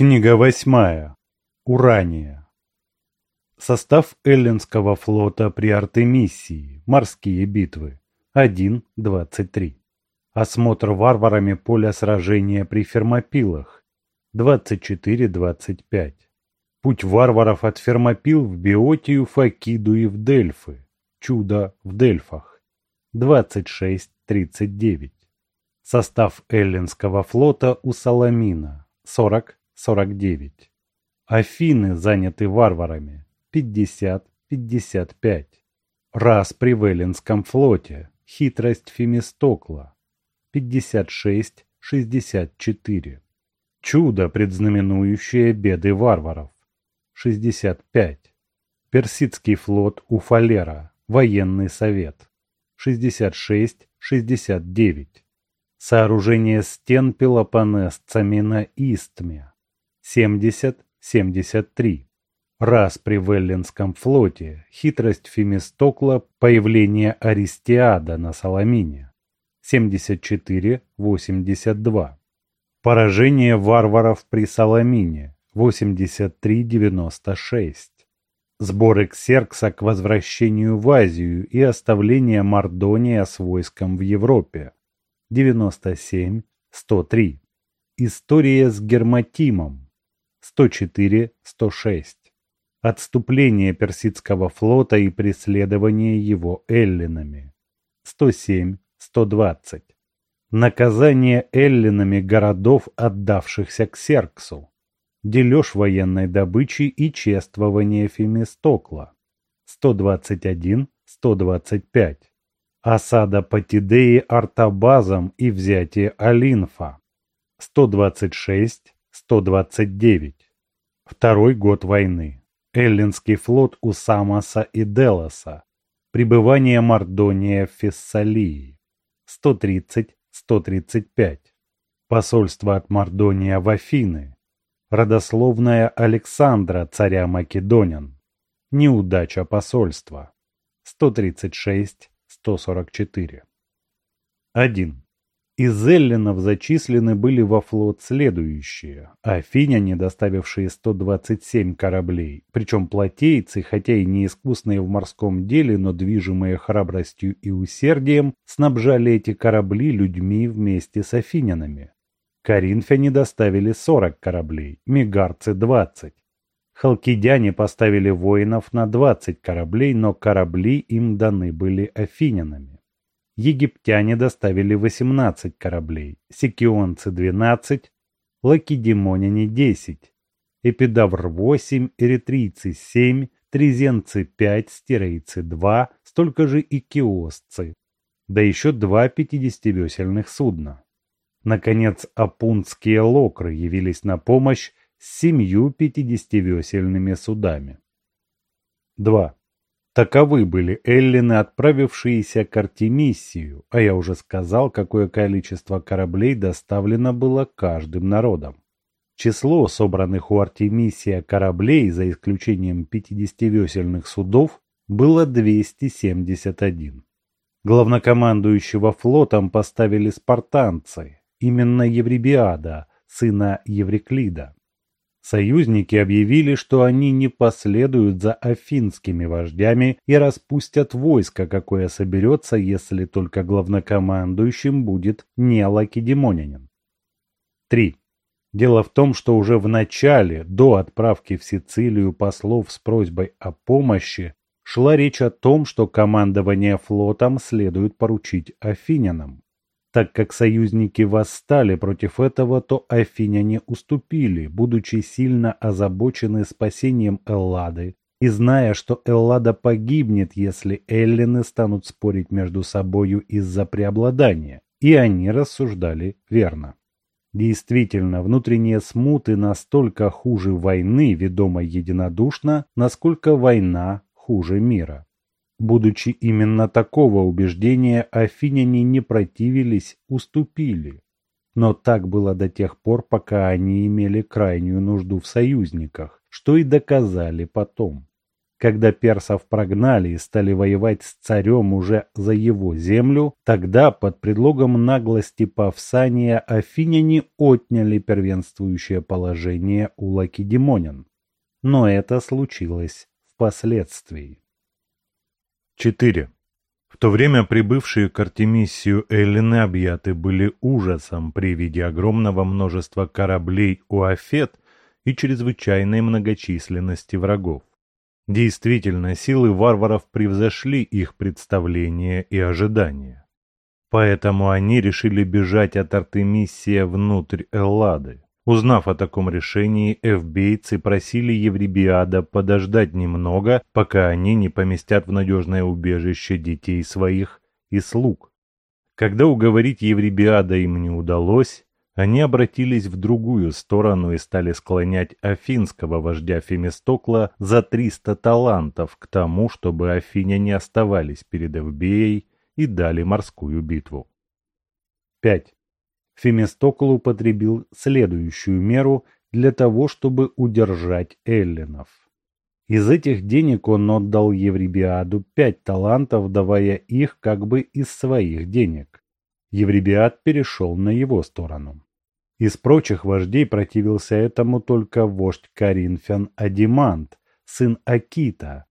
Книга восьмая. Урания. Состав Эллинского флота при Артемисии. Морские битвы. 1.23. Осмотр варварами поля сражения при Фермопилах. 24.25. Путь варваров от Фермопил в Биотию, Факиду и в Дельфы. Чудо в Дельфах. 26.39. Состав Эллинского флота у Саламина. 40 49. Афины заняты варварами. 50-55. Раз при Веллинском флоте. Хитрость Фемистокла. 56-64. Чудо, предзнаменующее беды варваров. 65. Персидский флот у Фалера. Военный совет. 66-69. Сооружение стен пелопонесцами на Истме. 70-73. Раз при Веллинском флоте хитрость Фемистокла появление Аристиада на Саламине. 74-82. Поражение варваров при Саламине. 83-96. Сборы Ксеркса к возвращению в Азию и оставление Мардония с войском в Европе. 97-103. История с Герматимом. 104-106. Отступление персидского флота и преследование его эллинами. 107-120. Наказание эллинами городов, отдавшихся к Серксу. Дележ военной добычи и чествование Фемистокла. 121-125. Осада Патидеи Артабазом и взятие Алинфа. 126 129. Второй год войны. Эллинский флот у Самоса и Делоса. Прибывание Мардония в Фессалии. 130-135. Посольство от Мардония в Афины. Родословная Александра, царя Македонян. Неудача посольства. 136-144. 1. Из эллинов зачислены были во флот следующие. Афиняне, доставившие 127 кораблей, причем плотейцы, хотя и не искусные в морском деле, но движимые храбростью и усердием, снабжали эти корабли людьми вместе с афинянами. Коринфяне доставили 40 кораблей, мегарцы 20. Халкидяне поставили воинов на 20 кораблей, но корабли им даны были афинянами. Египтяне доставили 18 кораблей, сикионцы 12, лакедемоняне 10, эпидавр 8, эритрийцы 7, трезенцы 5, стерейцы 2, столько же и киосцы, да еще два пятидесятивесельных судна. Наконец, апунские локры явились на помощь с семью пятидесятивесельными судами. 2. Таковы были эллины, отправившиеся к Артемисию, а я уже сказал, какое количество кораблей доставлено было каждым народом. Число собранных у Артемисия кораблей, за исключением 50-весельных судов, было 271. Главнокомандующего флотом поставили спартанцы, именно Евребиада, сына Евриклида. Союзники объявили, что они не последуют за афинскими вождями и распустят войско, какое соберется, если только главнокомандующим будет не лакедемонянин. 3. Дело в том, что уже в начале, до отправки в Сицилию послов с просьбой о помощи, шла речь о том, что командование флотом следует поручить афинянам. Так как союзники восстали против этого, то афиняне уступили, будучи сильно озабочены спасением Эллады и зная, что Эллада погибнет, если эллины станут спорить между собою из-за преобладания. И они рассуждали верно. Действительно, внутренние смуты настолько хуже войны, ведомой единодушно, насколько война хуже мира. Будучи именно такого убеждения, афиняне не противились, уступили. Но так было до тех пор, пока они имели крайнюю нужду в союзниках, что и доказали потом. Когда персов прогнали и стали воевать с царем уже за его землю, тогда под предлогом наглости Павсания афиняне отняли первенствующее положение у лакедемонян. Но это случилось впоследствии. 4. В то время прибывшие к Артемисию эллины объяты были ужасом при виде огромного множества кораблей у Афет и чрезвычайной многочисленности врагов. Действительно, силы варваров превзошли их представления и ожидания. Поэтому они решили бежать от Артемисия внутрь Эллады. Узнав о таком решении, эвбейцы просили Евребиада подождать немного, пока они не поместят в надежное убежище детей своих и слуг. Когда уговорить Евребиада им не удалось, они обратились в другую сторону и стали склонять афинского вождя Фемистокла за 300 талантов к тому, чтобы афиняне оставались перед Эвбеей и дали морскую битву. 5. Фемистокл употребил следующую меру для того, чтобы удержать эллинов. Из этих денег он отдал Евребиаду пять талантов, давая их как бы из своих денег. Евребиад перешел на его сторону. Из прочих вождей противился этому только вождь Коринфян Адимант, сын Акита,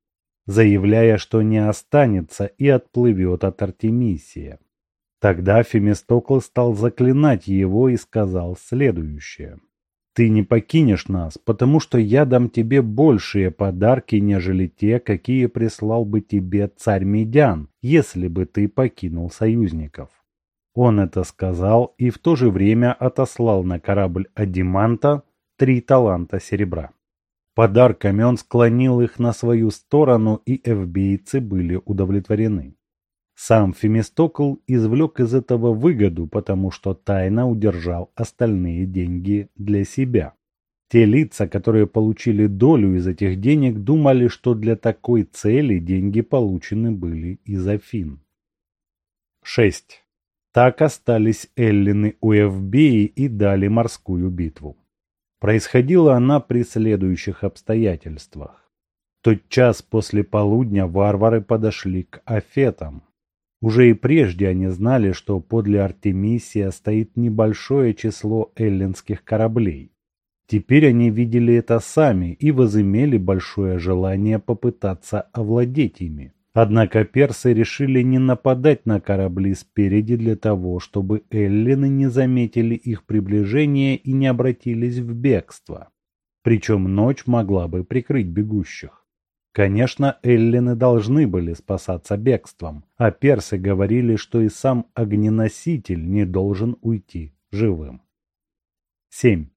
заявляя, что не останется и отплывет от Артемисия. Тогда Фемистокл стал заклинать его и сказал следующее. «Ты не покинешь нас, потому что я дам тебе большие подарки, нежели те, какие прислал бы тебе царь Медян, если бы ты покинул союзников». Он это сказал и в то же время отослал на корабль Адиманта три таланта серебра. Подарками он склонил их на свою сторону, и эвбейцы были удовлетворены. Сам Фемистокл извлек из этого выгоду, потому что тайно удержал остальные деньги для себя. Те лица, которые получили долю из этих денег, думали, что для такой цели деньги получены были из Афин. 6. Так остались эллины у Эвбеи и дали морскую битву. Происходила она при следующих обстоятельствах. тот час после полудня варвары подошли к Афетам, уже и прежде они знали, что подле Артемисия стоит небольшое число эллинских кораблей. Теперь они видели это сами и возымели большое желание попытаться овладеть ими. Однако персы решили не нападать на корабли спереди для того, чтобы эллины не заметили их приближение и не обратились в бегство. Причем ночь могла бы прикрыть бегущих. Конечно, эллины должны были спасаться бегством, а персы говорили, что и сам огненоситель не должен уйти живым. 7.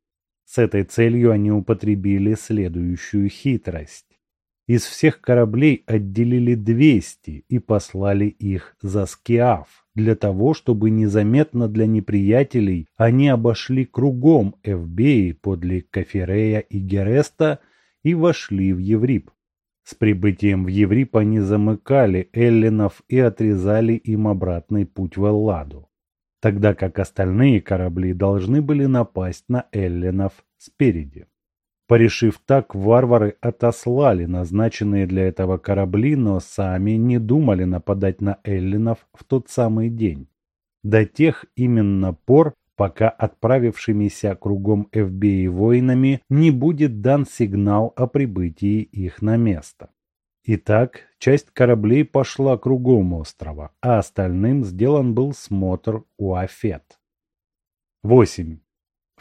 С этой целью они употребили следующую хитрость. Из всех кораблей отделили 200 и послали их за Скиаф, для того, чтобы незаметно для неприятелей они обошли кругом Эвбеи подле Кафирея и Гереста и вошли в Еврип. С прибытием в Еврип они замыкали эллинов и отрезали им обратный путь в Элладу, тогда как остальные корабли должны были напасть на эллинов спереди. Порешив так, варвары отослали назначенные для этого корабли, но сами не думали нападать на эллинов в тот самый день. До тех именно пор, пока отправившимися кругом ФБИ воинами не будет дан сигнал о прибытии их на место. Итак, часть кораблей пошла кругом острова, а остальным сделан был смотр у Афет. 8.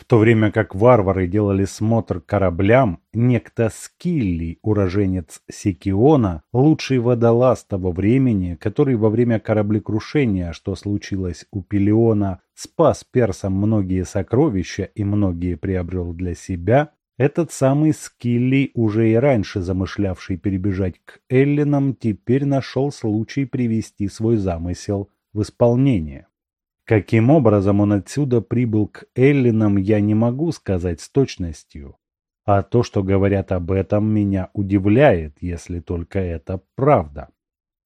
В то время как варвары делали смотр кораблям, некто Скилли, уроженец Сикиона, лучший водолаз того времени, который во время кораблекрушения, что случилось у Пелиона, спас персам многие сокровища и многие приобрел для себя, этот самый Скилли, уже и раньше замышлявший перебежать к Эллинам, теперь нашел случай привести свой замысел в исполнение. Каким образом он отсюда прибыл к Эллинам, я не могу сказать с точностью. А то, что говорят об этом, меня удивляет, если только это правда.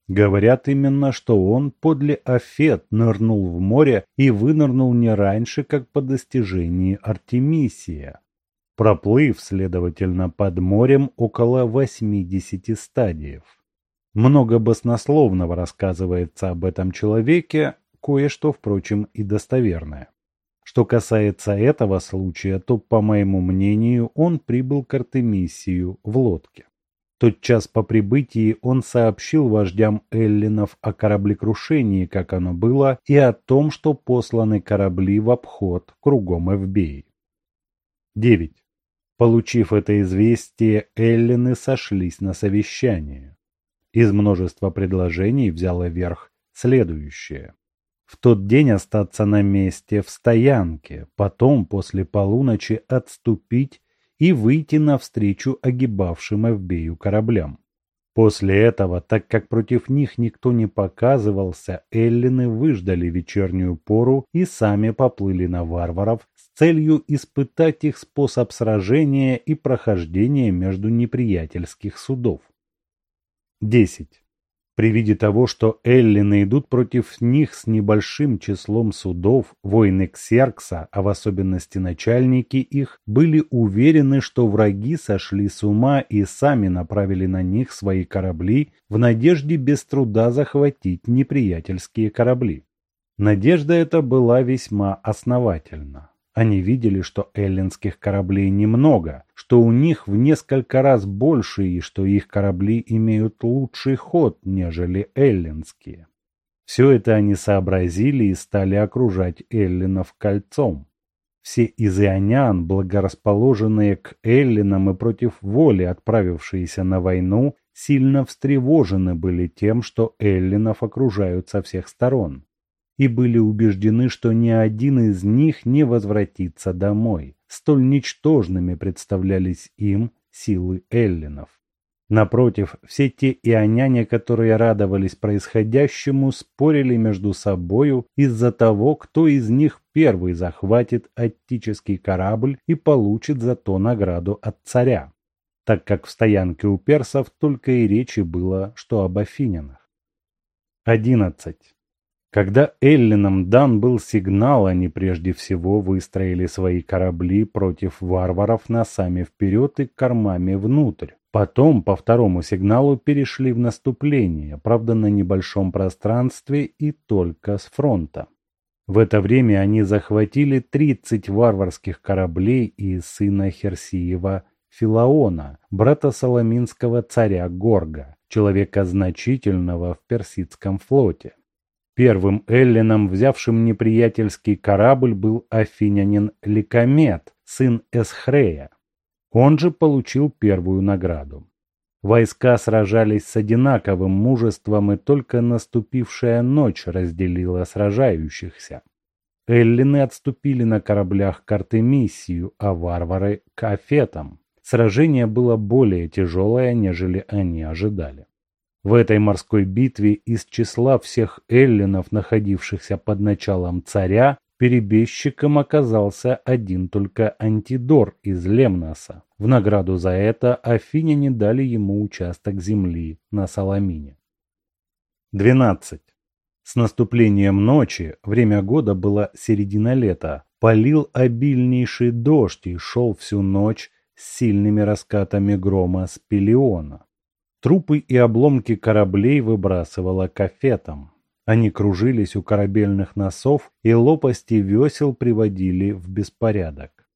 Говорят именно, что он подле Афет нырнул в море и вынырнул не раньше, как по достижении Артемисия. проплыв, следовательно, под морем около 80 стадиев. Много баснословного рассказывается об этом человеке, кое-что, впрочем, и достоверное. Что касается этого случая, то, по моему мнению, он прибыл к Артемисию в лодке. Тот час по прибытии он сообщил вождям эллинов о кораблекрушении, как оно было, и о том, что посланы корабли в обход кругом Эвбеи. 9. Получив это известие, эллины сошлись на совещание. Из множества предложений взяло верх следующее. В тот день остаться на месте в стоянке, потом после полуночи отступить и выйти навстречу огибавшим Эвбею кораблям. После этого, так как против них никто не показывался, эллины выждали вечернюю пору и сами поплыли на варваров с целью испытать их способ сражения и прохождения между неприятельских судов. 10. При виде того, что эллины идут против них с небольшим числом судов, воины Ксеркса, а в особенности начальники их, были уверены, что враги сошли с ума и сами направили на них свои корабли в надежде без труда захватить неприятельские корабли. Надежда эта была весьма основательна. Они видели, что эллинских кораблей немного, что у них в несколько раз больше и что их корабли имеют лучший ход, нежели эллинские. Все это они сообразили и стали окружать эллинов кольцом. Все изионян, благорасположенные к эллинам и против воли отправившиеся на войну, сильно встревожены были тем, что эллинов окружают со всех сторон и были убеждены, что ни один из них не возвратится домой. Столь ничтожными представлялись им силы эллинов. Напротив, все те ионяне, которые радовались происходящему, спорили между собою из-за того, кто из них первый захватит аттический корабль и получит за то награду от царя, так как в стоянке у персов только и речи было, что об афинянах. 11. Когда эллинам дан был сигнал, они прежде всего выстроили свои корабли против варваров носами вперед и кормами внутрь. Потом, по второму сигналу, перешли в наступление, правда на небольшом пространстве и только с фронта. В это время они захватили 30 варварских кораблей и сына Херсиева Филаона, брата Соломинского царя Горга, человека значительного в персидском флоте. Первым эллином, взявшим неприятельский корабль, был афинянин Ликомет, сын Эсхрея. Он же получил первую награду. Войска сражались с одинаковым мужеством, и только наступившая ночь разделила сражающихся. Эллины отступили на кораблях к Артемисию, а варвары – к Афетам. Сражение было более тяжелое, нежели они ожидали. В этой морской битве из числа всех эллинов, находившихся под началом царя, перебежчиком оказался один только Антидор из Лемноса. В награду за это афиняне дали ему участок земли на Саламине. 12. С наступлением ночи, время года было середина лета, полил обильнейший дождь и шел всю ночь с сильными раскатами грома с Пелиона. Трупы и обломки кораблей выбрасывало кафетом. Они кружились у корабельных носов, и лопасти весел приводили в беспорядок.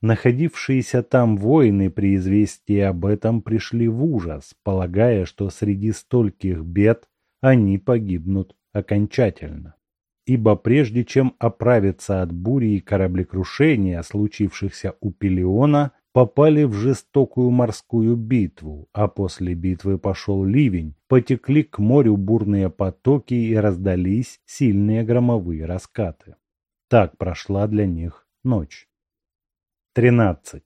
Находившиеся там воины при известии об этом пришли в ужас, полагая, что среди стольких бед они погибнут окончательно. Ибо прежде чем оправиться от бури и кораблекрушения, случившихся у Пелиона, попали в жестокую морскую битву, а после битвы пошел ливень, потекли к морю бурные потоки и раздались сильные громовые раскаты. Так прошла для них ночь. 13.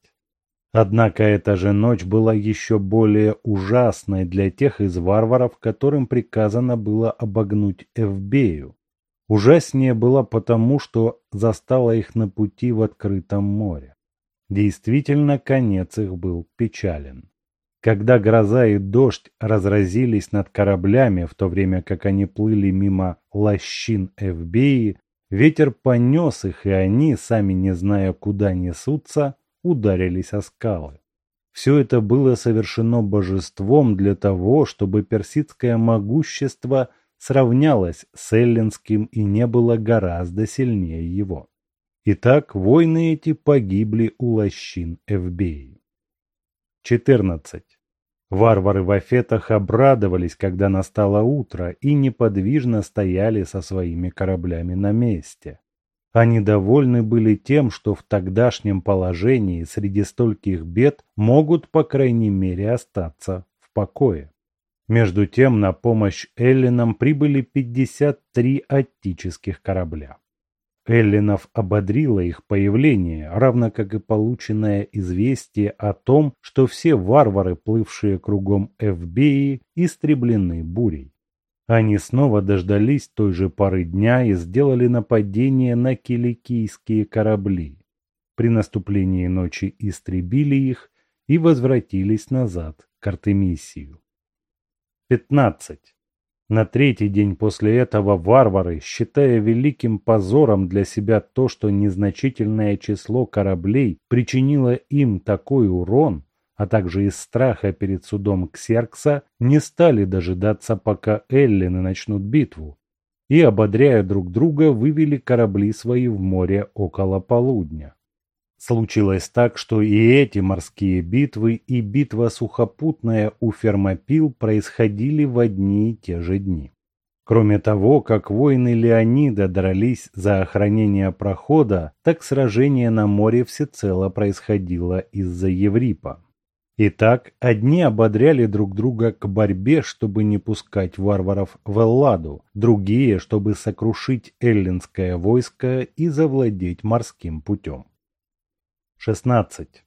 Однако эта же ночь была еще более ужасной для тех из варваров, которым приказано было обогнуть Эвбею. Ужаснее было потому, что застала их на пути в открытом море. Действительно, конец их был печален. Когда гроза и дождь разразились над кораблями, в то время как они плыли мимо лощин Эвбеи, ветер понес их, и они, сами не зная, куда несутся, ударились о скалы. Все это было совершено божеством для того, чтобы персидское могущество сравнялось с эллинским и не было гораздо сильнее его. Итак, войны эти погибли у лощин Эвбеи. 14. Варвары в Афетах обрадовались, когда настало утро, и неподвижно стояли со своими кораблями на месте. Они довольны были тем, что в тогдашнем положении среди стольких бед могут, по крайней мере, остаться в покое. Между тем на помощь эллинам прибыли 53 аттических корабля. Эллинов ободрило их появление, равно как и полученное известие о том, что все варвары, плывшие кругом Эвбеи, истреблены бурей. Они снова дождались той же поры дня и сделали нападение на киликийские корабли. При наступлении ночи истребили их и возвратились назад к Артемисию. 15. На третий день после этого варвары, считая великим позором для себя то, что незначительное число кораблей причинило им такой урон, а также из страха перед судом Ксеркса, не стали дожидаться, пока эллины начнут битву, и, ободряя друг друга, вывели корабли свои в море около полудня. Случилось так, что и эти морские битвы, и битва сухопутная у Фермопил происходили в одни и те же дни. Кроме того, как воины Леонида дрались за охранение прохода, так сражение на море всецело происходило из-за Еврипа. Итак, одни ободряли друг друга к борьбе, чтобы не пускать варваров в Элладу, другие, чтобы сокрушить эллинское войско и завладеть морским путем. 16.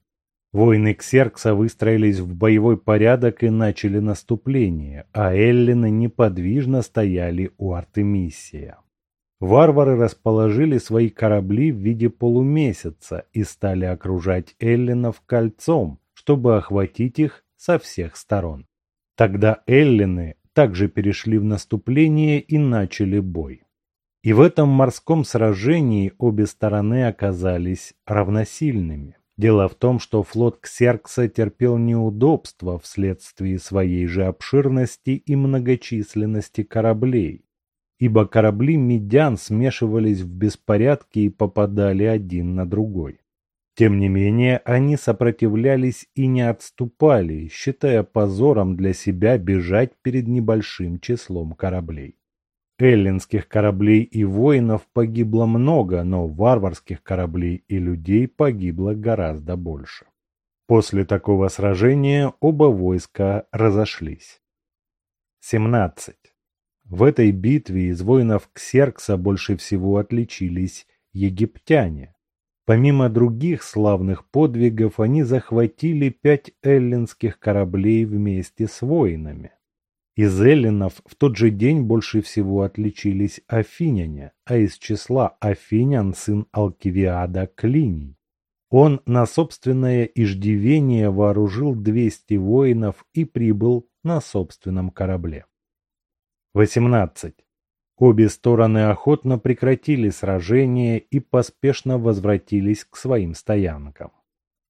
Воины Ксеркса выстроились в боевой порядок и начали наступление, а эллины неподвижно стояли у Артемисия. Варвары расположили свои корабли в виде полумесяца и стали окружать эллинов кольцом, чтобы охватить их со всех сторон. Тогда эллины также перешли в наступление и начали бой. И в этом морском сражении обе стороны оказались равносильными. Дело в том, что флот Ксеркса терпел неудобства вследствие своей же обширности и многочисленности кораблей, ибо корабли медян смешивались в беспорядке и попадали один на другой. Тем не менее, они сопротивлялись и не отступали, считая позором для себя бежать перед небольшим числом кораблей. Эллинских кораблей и воинов погибло много, но варварских кораблей и людей погибло гораздо больше. После такого сражения оба войска разошлись. 17. В этой битве из воинов Ксеркса больше всего отличились египтяне. Помимо других славных подвигов, они захватили пять эллинских кораблей вместе с воинами. Из эллинов в тот же день больше всего отличились афиняне, а из числа афинян сын Алкивиада Клиний. Он на собственное иждивение вооружил 200 воинов и прибыл на собственном корабле. 18. Обе стороны охотно прекратили сражение и поспешно возвратились к своим стоянкам.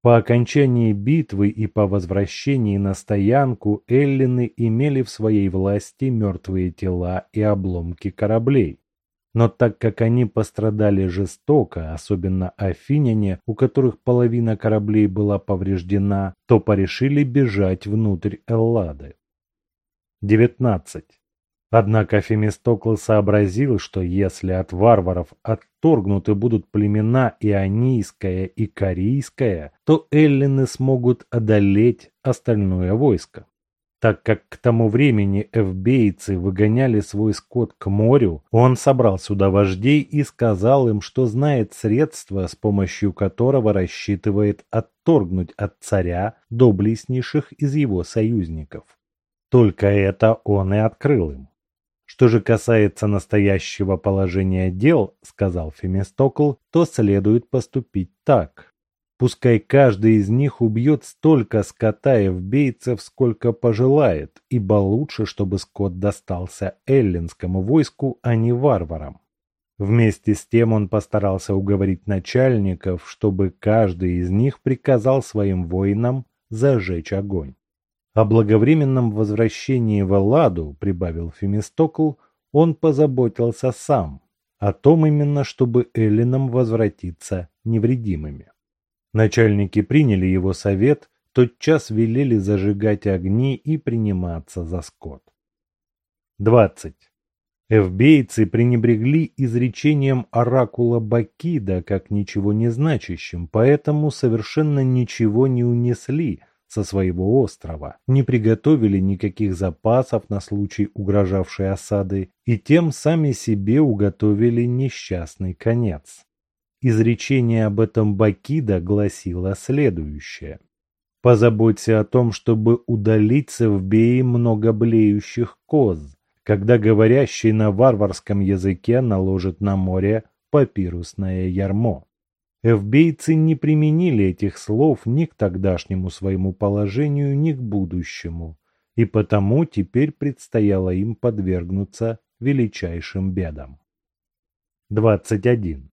По окончании битвы и по возвращении на стоянку эллины имели в своей власти мертвые тела и обломки кораблей. Но так как они пострадали жестоко, особенно афиняне, у которых половина кораблей была повреждена, то порешили бежать внутрь Эллады. 19. Однако Фемистокл сообразил, что если от варваров отторгнуты будут племена Ионийское и Корейское, то эллины смогут одолеть остальное войско. Так как к тому времени эвбейцы выгоняли свой скот к морю, он собрал сюда вождей и сказал им, что знает средства, с помощью которого рассчитывает отторгнуть от царя доблестнейших из его союзников. Только это он и открыл им. Что же касается настоящего положения дел, сказал Фемистокл, то следует поступить так. Пускай каждый из них убьет столько скота и вбейцев, сколько пожелает, ибо лучше, чтобы скот достался эллинскому войску, а не варварам. Вместе с тем он постарался уговорить начальников, чтобы каждый из них приказал своим воинам зажечь огонь. О благовременном возвращении в Элладу, прибавил Фемистокл, он позаботился сам, о том именно, чтобы эллинам возвратиться невредимыми. Начальники приняли его совет, тотчас велели зажигать огни и приниматься за скот. 20. Эвбейцы пренебрегли изречением оракула Бакида как ничего не значащим, поэтому совершенно ничего не унесли со своего острова, не приготовили никаких запасов на случай угрожавшей осады и тем сами себе уготовили несчастный конец. Изречение об этом Бакида гласило следующее. «Позаботься о том, чтобы удалить с Эвбеи много блеющих коз, когда говорящий на варварском языке наложит на море папирусное ярмо. Эвбейцы не применили этих слов ни к тогдашнему своему положению, ни к будущему, и потому теперь предстояло им подвергнуться величайшим бедам. 21.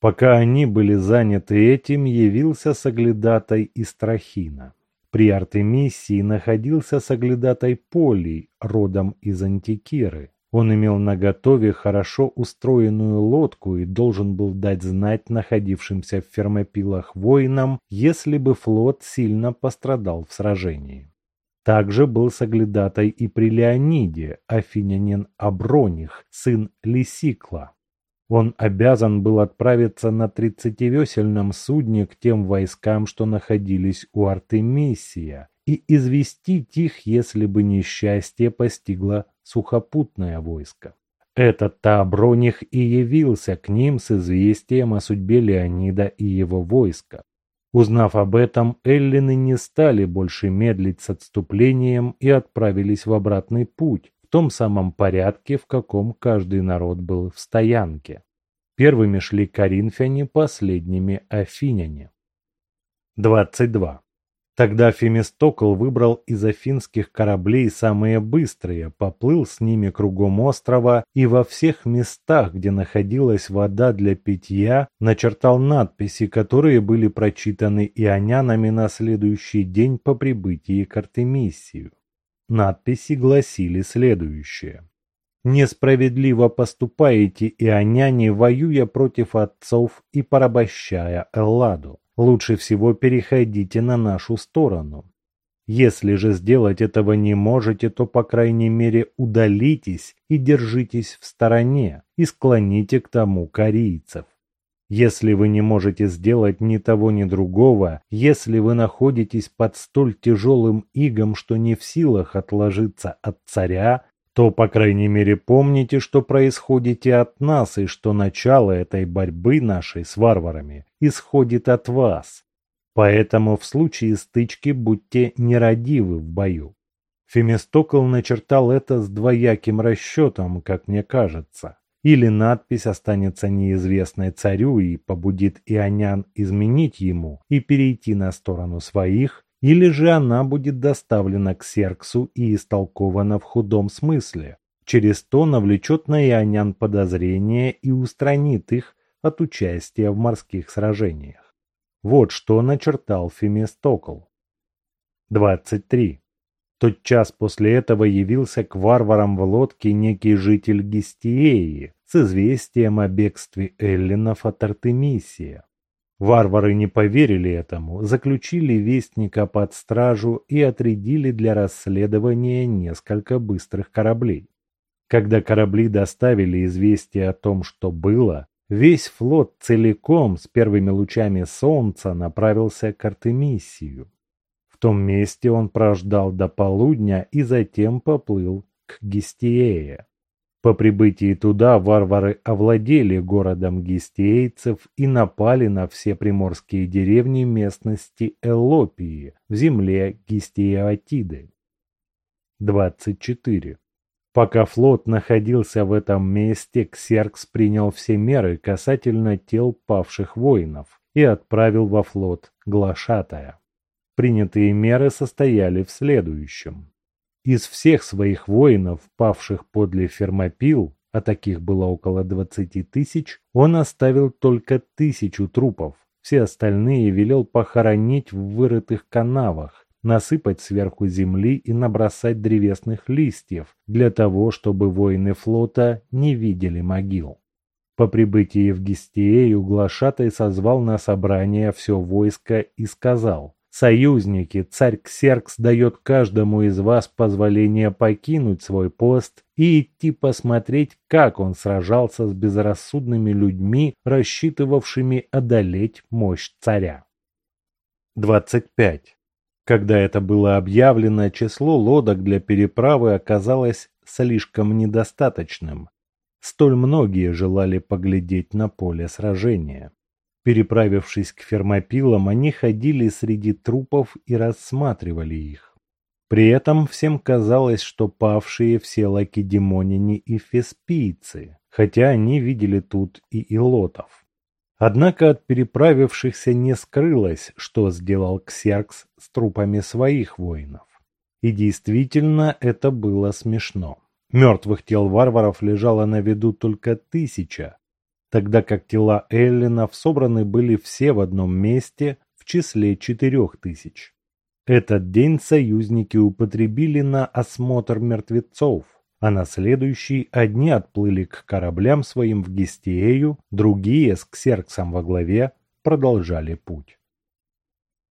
Пока они были заняты этим, явился соглядатай из Трахина. При Артемисии находился соглядатай Полий, родом из Антикиры. Он имел наготове хорошо устроенную лодку и должен был дать знать находившимся в Фермопилах воинам, если бы флот сильно пострадал в сражении. Также был соглядатай и при Леониде, афинянин Аброних, сын Лисикла. Он обязан был отправиться на тридцативесельном судне к тем войскам, что находились у Артемисия, и известить их, если бы несчастье постигло сухопутное войско. Этот Тааброних и явился к ним с известием о судьбе Леонида и его войска. Узнав об этом, эллины не стали больше медлить с отступлением и отправились в обратный путь, том самом порядке, в каком каждый народ был в стоянке. Первыми шли коринфяне, последними афиняне. 22. Тогда Фемистокл выбрал из афинских кораблей самые быстрые, поплыл с ними кругом острова и во всех местах, где находилась вода для питья, начертал надписи, которые были прочитаны ионянами на следующий день по прибытии к Артемисию. Надписи гласили следующее. «Несправедливо поступаете, ионяне, воюя против отцов и порабощая Элладу. Лучше всего переходите на нашу сторону. Если же сделать этого не можете, то, по крайней мере, удалитесь и держитесь в стороне, и склоните к тому корейцев. Если вы не можете сделать ни того, ни другого, если вы находитесь под столь тяжелым игом, что не в силах отложиться от царя, то, по крайней мере, помните, что происходите от нас и что начало этой борьбы нашей с варварами исходит от вас. Поэтому в случае стычки будьте нерадивы в бою. Фемистокл начертал это с двояким расчетом, как мне кажется. Или надпись останется неизвестной царю и побудит ионян изменить ему и перейти на сторону своих, или же она будет доставлена к Серксу и истолкована в худом смысле. Через то навлечет на ионян подозрения и устранит их от участия в морских сражениях. Вот что начертал Фемистокл. 23. Тот час после этого явился к варварам в лодке некий житель Гестиеи с известием о бегстве эллинов от Артемисия. Варвары не поверили этому, заключили вестника под стражу и отрядили для расследования несколько быстрых кораблей. Когда корабли доставили известие о том, что было, весь флот целиком с первыми лучами солнца направился к Артемисию том месте он прождал до полудня и затем поплыл к Гестиее. По прибытии туда варвары овладели городом гестиейцев и напали на все приморские деревни местности Элопии в земле Гестиеатиды. 24. Пока флот находился в этом месте, Ксеркс принял все меры касательно тел павших воинов и отправил во флот глашатая. Принятые меры состояли в следующем. Из всех своих воинов, павших подле Фермопил, а таких было около двадцати тысяч, он оставил только тысячу трупов. Все остальные велел похоронить в вырытых канавах, насыпать сверху земли и набросать древесных листьев, для того, чтобы воины флота не видели могил. По прибытии в Гестиею глашатай созвал на собрание все войско и сказал, «Союзники, царь Ксеркс дает каждому из вас позволение покинуть свой пост и идти посмотреть, как он сражался с безрассудными людьми, рассчитывавшими одолеть мощь царя». 25. Когда это было объявлено, число лодок для переправы оказалось слишком недостаточным. Столь многие желали поглядеть на поле сражения. Переправившись к фермопилам, они ходили среди трупов и рассматривали их. При этом всем казалось, что павшие все лакедемоняне и феспийцы, хотя они видели тут и илотов. Однако от переправившихся не скрылось, что сделал Ксеркс с трупами своих воинов. И действительно это было смешно. Мертвых тел варваров лежало на виду только тысяча, тогда как тела эллинов собраны были все в одном месте в числе четырех тысяч. Этот день союзники употребили на осмотр мертвецов, а на следующий одни отплыли к кораблям своим в Гестиею, другие с Ксерксом во главе продолжали путь.